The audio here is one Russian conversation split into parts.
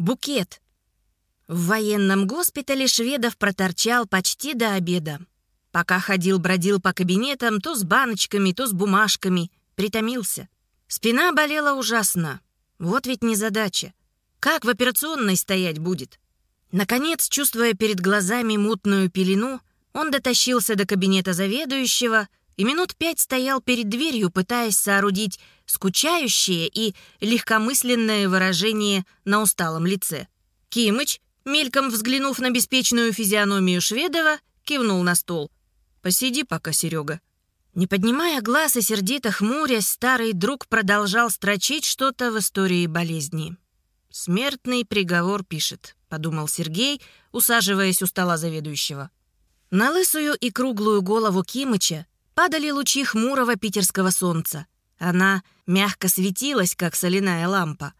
Букет. В военном госпитале Шведов проторчал почти до обеда. Пока ходил-бродил по кабинетам то с баночками, то с бумажками, притомился. Спина болела ужасно. Вот ведь незадача. Как в операционной стоять будет? Наконец, чувствуя перед глазами мутную пелену, он дотащился до кабинета заведующего и минут пять стоял перед дверью, пытаясь соорудить скучающее и легкомысленное выражение на усталом лице. Кимыч, мельком взглянув на беспечную физиономию Шведова, кивнул на стол. «Посиди пока, Серега». Не поднимая глаз и сердито хмурясь, старый друг продолжал строчить что-то в истории болезни. «Смертный приговор пишет», — подумал Сергей, усаживаясь у стола заведующего. На лысую и круглую голову Кимыча падали лучи хмурого питерского солнца. Она мягко светилась, как соляная лампа.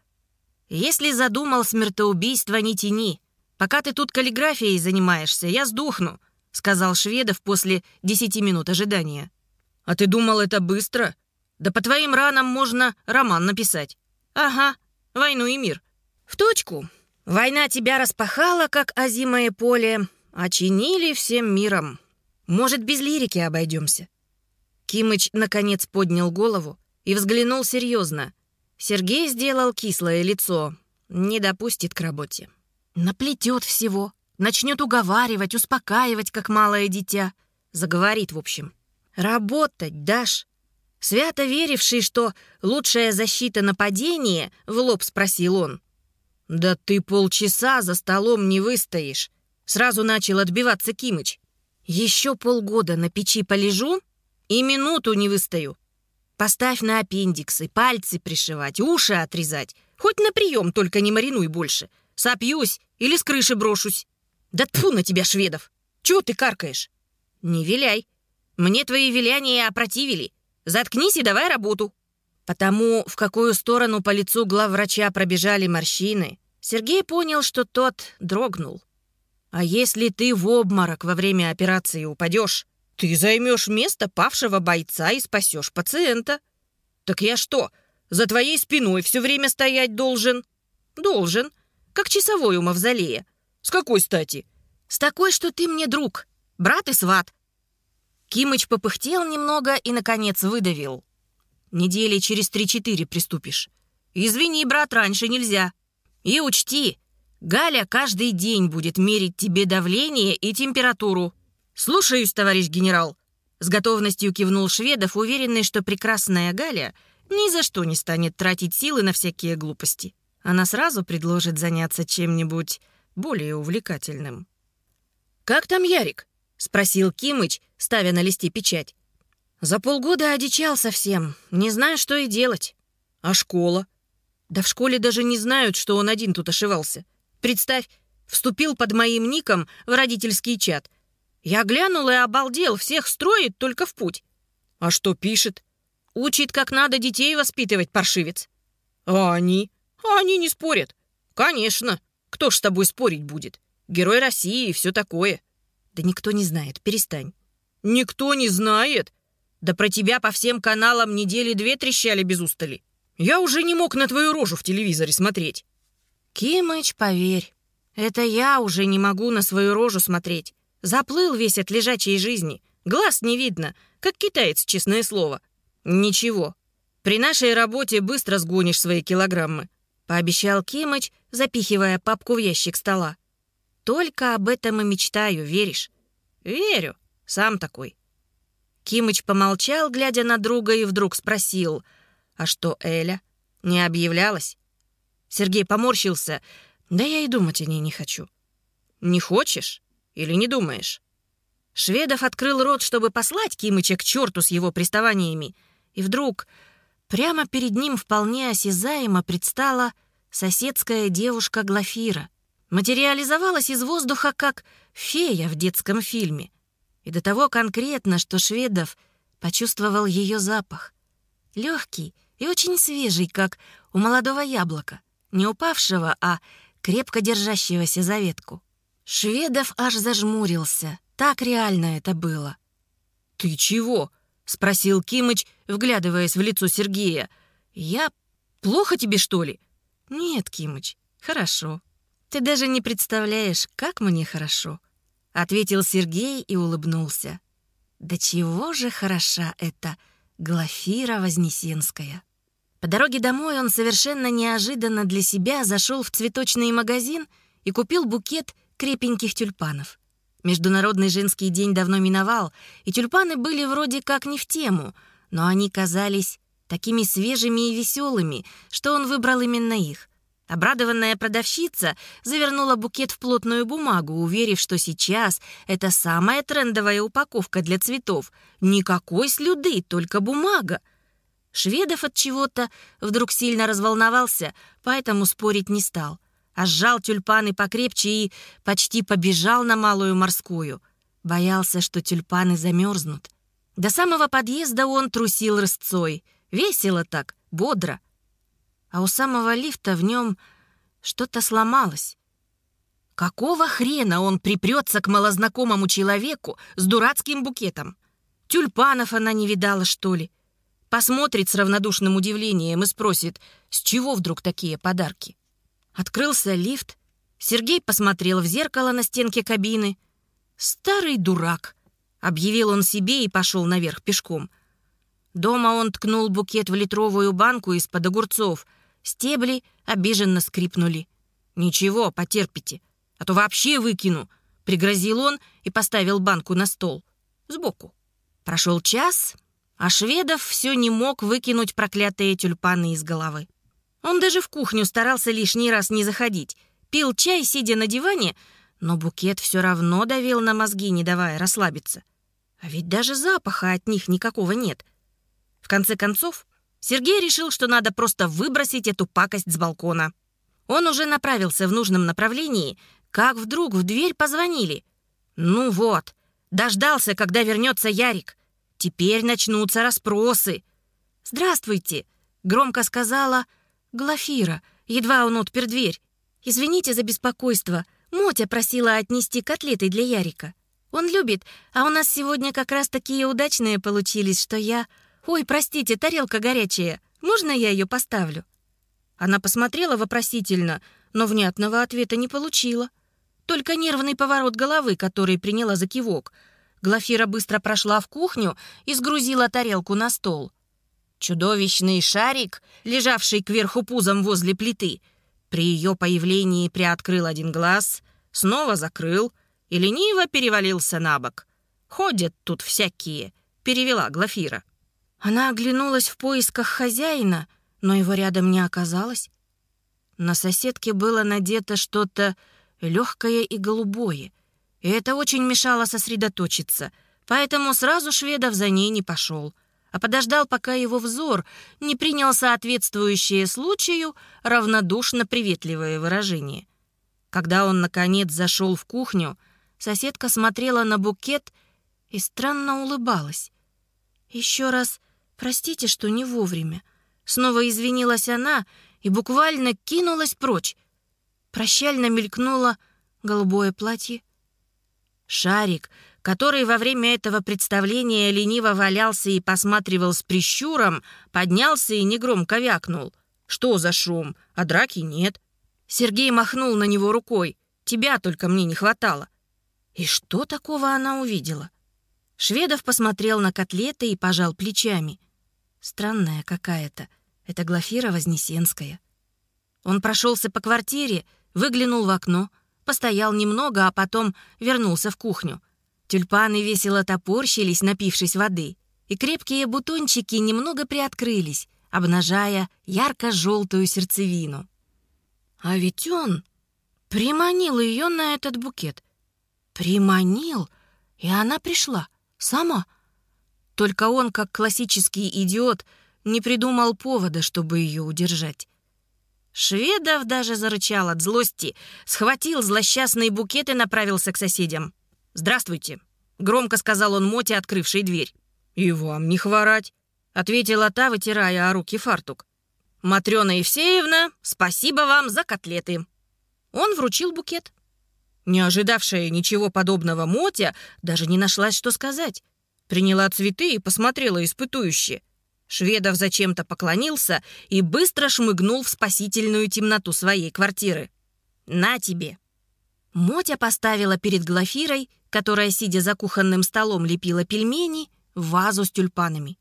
«Если задумал смертоубийство, не тяни. Пока ты тут каллиграфией занимаешься, я сдохну», — сказал Шведов после десяти минут ожидания. «А ты думал, это быстро? Да по твоим ранам можно роман написать». «Ага, «Войну и мир». «В точку. Война тебя распахала, как озимое поле, очинили всем миром. Может, без лирики обойдемся?» Кимыч, наконец, поднял голову и взглянул серьезно. Сергей сделал кислое лицо. Не допустит к работе. Наплетет всего. Начнет уговаривать, успокаивать, как малое дитя. Заговорит, в общем. Работать, Даш. Свято веривший, что лучшая защита нападения, в лоб спросил он. «Да ты полчаса за столом не выстоишь», — сразу начал отбиваться Кимыч. «Еще полгода на печи полежу и минуту не выстою. Поставь на аппендиксы, пальцы пришивать, уши отрезать. Хоть на прием, только не маринуй больше. Сопьюсь или с крыши брошусь. Да тьфу на тебя, шведов! Чего ты каркаешь? Не виляй. Мне твои виляния опротивили. Заткнись и давай работу. Потому, в какую сторону по лицу главврача пробежали морщины, Сергей понял, что тот дрогнул. А если ты в обморок во время операции упадешь, ты займешь место павшего бойца и спасешь пациента. Так я что, за твоей спиной все время стоять должен? Должен. Как часовой у мавзолея. С какой стати? С такой, что ты мне друг, брат и сват. Кимыч попыхтел немного и, наконец, выдавил. Недели через три-четыре приступишь. Извини, брат, раньше нельзя. И учти, Галя каждый день будет мерить тебе давление и температуру. «Слушаюсь, товарищ генерал!» С готовностью кивнул Шведов, уверенный, что прекрасная Галя ни за что не станет тратить силы на всякие глупости. Она сразу предложит заняться чем-нибудь более увлекательным. «Как там Ярик?» — спросил Кимыч, ставя на листе печать. «За полгода одичал совсем. Не знаю, что и делать. А школа?» «Да в школе даже не знают, что он один тут ошивался. Представь, вступил под моим ником в родительский чат — я глянул и обалдел, всех строит только в путь. А что пишет? Учит, как надо детей воспитывать, паршивец. А они? А они не спорят. Конечно. Кто ж с тобой спорить будет? Герой России и все такое. Да никто не знает, перестань. Никто не знает? Да про тебя по всем каналам недели две трещали без устали. Я уже не мог на твою рожу в телевизоре смотреть. Кимыч, поверь, это я уже не могу на свою рожу смотреть. Заплыл весь от лежачей жизни. Глаз не видно, как китаец, честное слово. Ничего. При нашей работе быстро сгонишь свои килограммы. Пообещал Кимыч, запихивая папку в ящик стола. Только об этом и мечтаю, веришь? Верю. Сам такой. Кимыч помолчал, глядя на друга, и вдруг спросил, «А что Эля? Не объявлялась?» Сергей поморщился. «Да я и думать о ней не хочу». «Не хочешь? Или не думаешь?» Шведов открыл рот, чтобы послать Кимыча к черту с его приставаниями, и вдруг прямо перед ним вполне осязаемо предстала соседская девушка Глафира. Материализовалась из воздуха, как фея в детском фильме. И до того конкретно, что Шведов почувствовал ее запах. Легкий и очень свежий, как у молодого яблока, не упавшего, а крепко держащегося за ветку. Шведов аж зажмурился. Так реально это было. «Ты чего?» — спросил Кимыч, вглядываясь в лицо Сергея. «Я... Плохо тебе, что ли?» «Нет, Кимыч, хорошо. Ты даже не представляешь, как мне хорошо», — ответил Сергей и улыбнулся. «Да чего же хороша эта Глафира Вознесенская!» По дороге домой он совершенно неожиданно для себя зашел в цветочный магазин и купил букет крепеньких тюльпанов. Международный женский день давно миновал, и тюльпаны были вроде как не в тему, но они казались такими свежими и веселыми, что он выбрал именно их. Обрадованная продавщица завернула букет в плотную бумагу, уверив, что сейчас это самая трендовая упаковка для цветов. Никакой слюды, только бумага. Шведов от чего-то вдруг сильно разволновался, поэтому спорить не стал а сжал тюльпаны покрепче и почти побежал на Малую Морскую. Боялся, что тюльпаны замерзнут. До самого подъезда он трусил рысцой. Весело так, бодро. А у самого лифта в нем что-то сломалось. Какого хрена он припрется к малознакомому человеку с дурацким букетом? Тюльпанов она не видала, что ли? Посмотрит с равнодушным удивлением и спросит, с чего вдруг такие подарки? Открылся лифт. Сергей посмотрел в зеркало на стенке кабины. «Старый дурак», — объявил он себе и пошел наверх пешком. Дома он ткнул букет в литровую банку из-под огурцов. Стебли обиженно скрипнули. «Ничего, потерпите, а то вообще выкину», — пригрозил он и поставил банку на стол. Сбоку. Прошел час, а Шведов все не мог выкинуть проклятые тюльпаны из головы. Он даже в кухню старался лишний раз не заходить. Пил чай, сидя на диване, но букет все равно давил на мозги, не давая расслабиться. А ведь даже запаха от них никакого нет. В конце концов, Сергей решил, что надо просто выбросить эту пакость с балкона. Он уже направился в нужном направлении, как вдруг в дверь позвонили. Ну вот, дождался, когда вернется Ярик. Теперь начнутся расспросы. «Здравствуйте», — громко сказала Глафира, едва он отпер дверь. «Извините за беспокойство. Мотя просила отнести котлеты для Ярика. Он любит, а у нас сегодня как раз такие удачные получились, что я... Ой, простите, тарелка горячая. Можно я ее поставлю?» Она посмотрела вопросительно, но внятного ответа не получила. Только нервный поворот головы, который приняла за кивок. Глафира быстро прошла в кухню и сгрузила тарелку на стол. Чудовищный шарик, лежавший кверху пузом возле плиты, при ее появлении приоткрыл один глаз, снова закрыл и лениво перевалился на бок. «Ходят тут всякие», — перевела Глафира. Она оглянулась в поисках хозяина, но его рядом не оказалось. На соседке было надето что-то легкое и голубое, и это очень мешало сосредоточиться, поэтому сразу Шведов за ней не пошел — а подождал, пока его взор не принял соответствующее случаю равнодушно приветливое выражение. Когда он, наконец, зашел в кухню, соседка смотрела на букет и странно улыбалась. «Еще раз простите, что не вовремя». Снова извинилась она и буквально кинулась прочь. Прощально мелькнуло голубое платье. Шарик — который во время этого представления лениво валялся и посматривал с прищуром, поднялся и негромко вякнул. «Что за шум? А драки нет». Сергей махнул на него рукой. «Тебя только мне не хватало». И что такого она увидела? Шведов посмотрел на котлеты и пожал плечами. Странная какая-то. Это Глафира Вознесенская. Он прошелся по квартире, выглянул в окно, постоял немного, а потом вернулся в кухню. Тюльпаны весело топорщились, напившись воды, и крепкие бутончики немного приоткрылись, обнажая ярко-желтую сердцевину. А ведь он приманил ее на этот букет. Приманил, и она пришла, сама. Только он, как классический идиот, не придумал повода, чтобы ее удержать. Шведов даже зарычал от злости, схватил злосчастный букет и направился к соседям. «Здравствуйте», — громко сказал он Моте, открывшей дверь. «И вам не хворать», — ответила та, вытирая о руки фартук. «Матрёна Евсеевна, спасибо вам за котлеты». Он вручил букет. Не ожидавшая ничего подобного Мотя даже не нашлась, что сказать. Приняла цветы и посмотрела испытующе. Шведов зачем-то поклонился и быстро шмыгнул в спасительную темноту своей квартиры. На тебе!» Мотя поставила перед Глафирой, которая, сидя за кухонным столом, лепила пельмени, вазу с тюльпанами.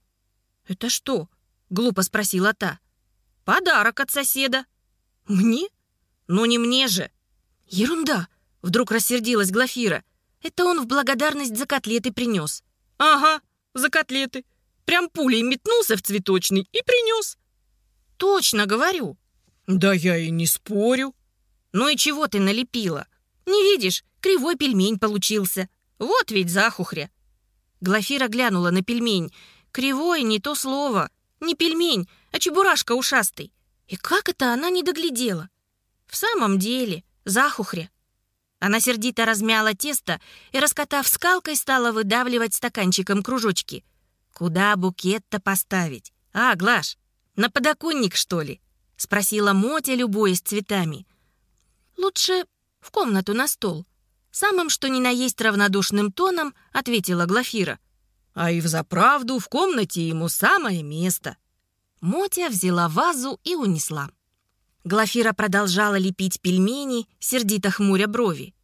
«Это что?» — глупо спросила та. «Подарок от соседа». «Мне? Ну не мне же!» «Ерунда!» — вдруг рассердилась Глафира. «Это он в благодарность за котлеты принес». «Ага, за котлеты. Прям пулей метнулся в цветочный и принес». «Точно говорю». «Да я и не спорю». «Ну и чего ты налепила? Не видишь, кривой пельмень получился. Вот ведь захухря». Глафира глянула на пельмень. Кривой не то слово. Не пельмень, а чебурашка ушастый. И как это она не доглядела? В самом деле, захухря. Она сердито размяла тесто и, раскатав скалкой, стала выдавливать стаканчиком кружочки. «Куда букет-то поставить? А, Глаш, на подоконник, что ли?» — спросила Мотя, любуясь цветами. «Лучше в комнату на стол». Самым что ни на есть равнодушным тоном ответила Глафира. «А и взаправду в комнате ему самое место». Мотя взяла вазу и унесла. Глафира продолжала лепить пельмени, сердито хмуря брови.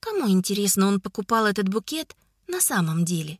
Кому, интересно, он покупал этот букет на самом деле?